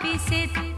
opicito.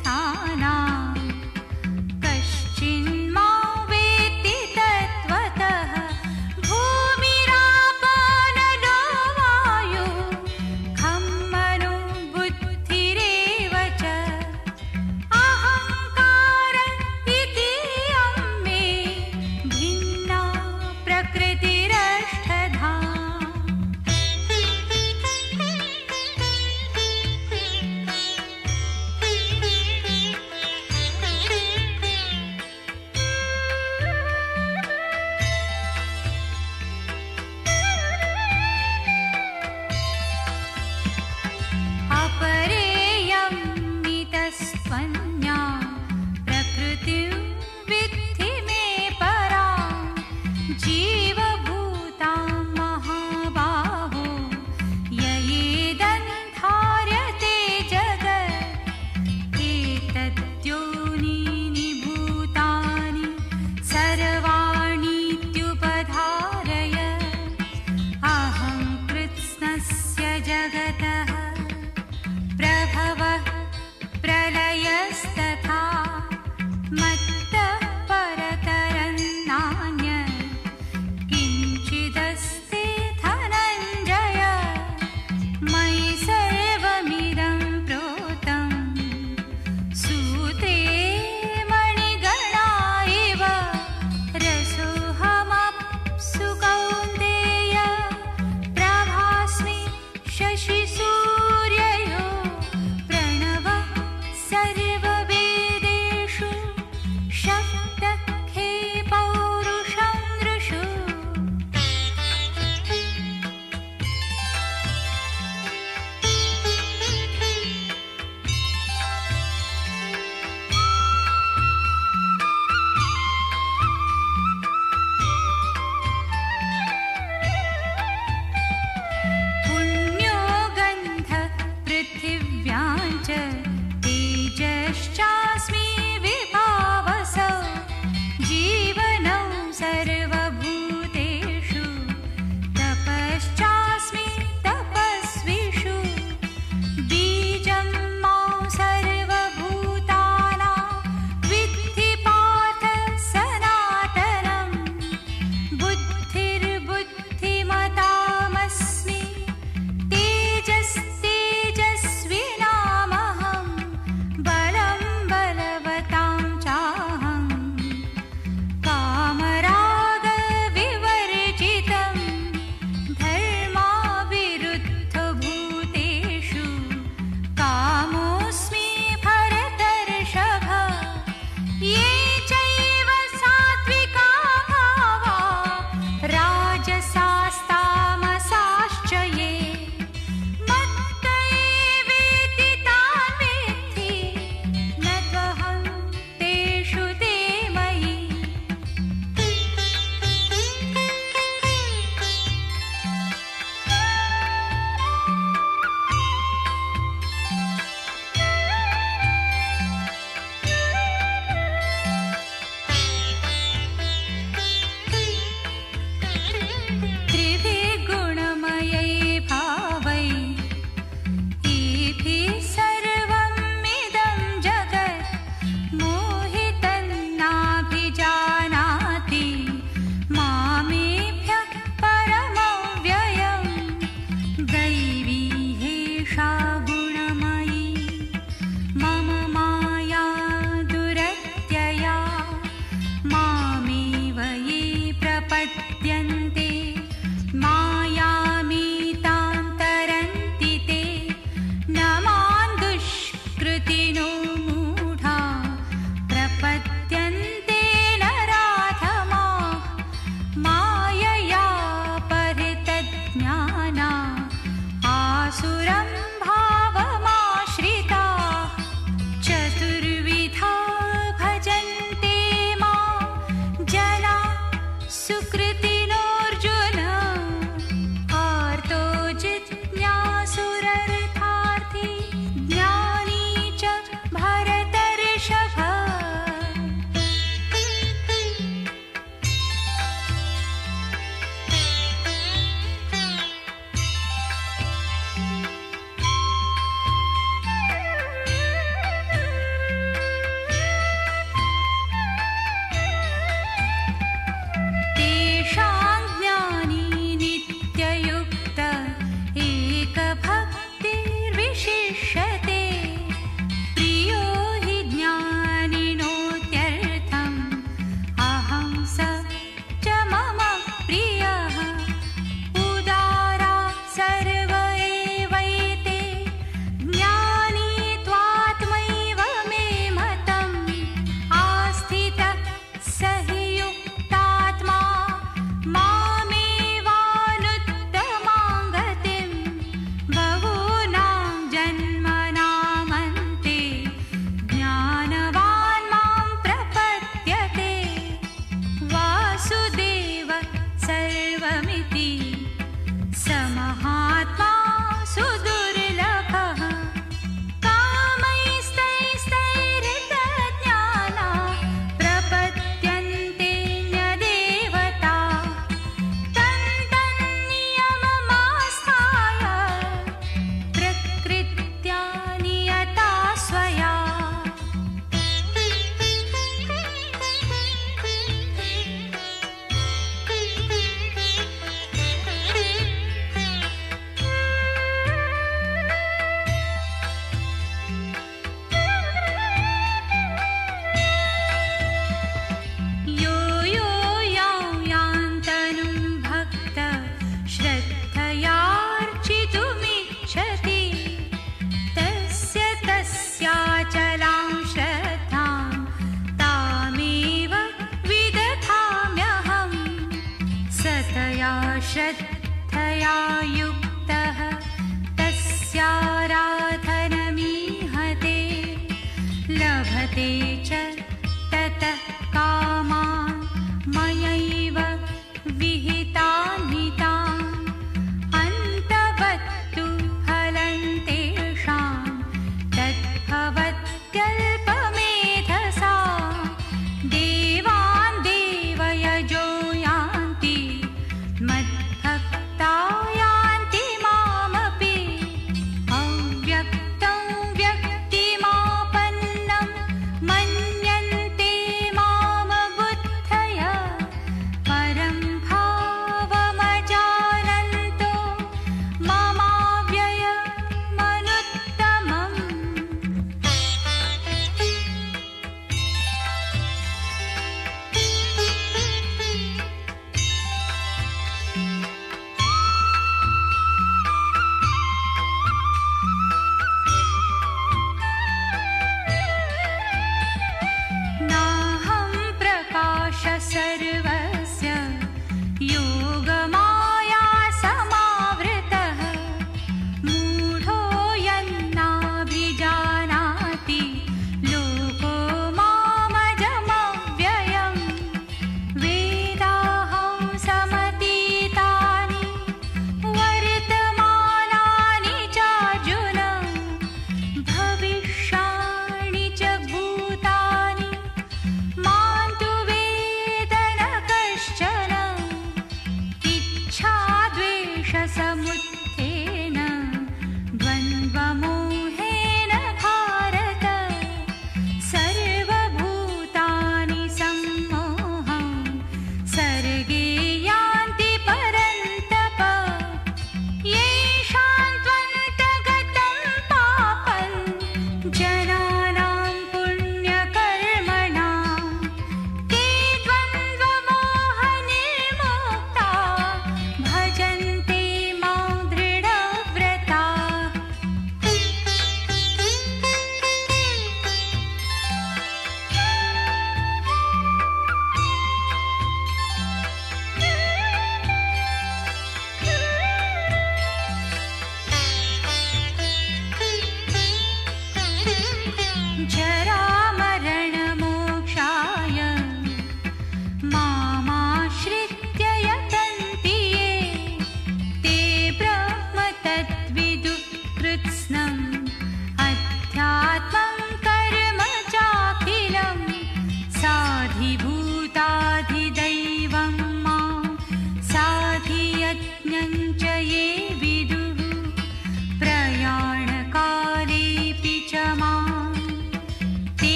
you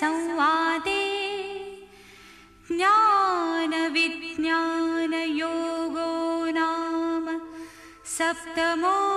श्रीकृष्णार्जुनसंवादे ज्ञानविज्ञानयोगो नाम सप्तमोऽध्यायः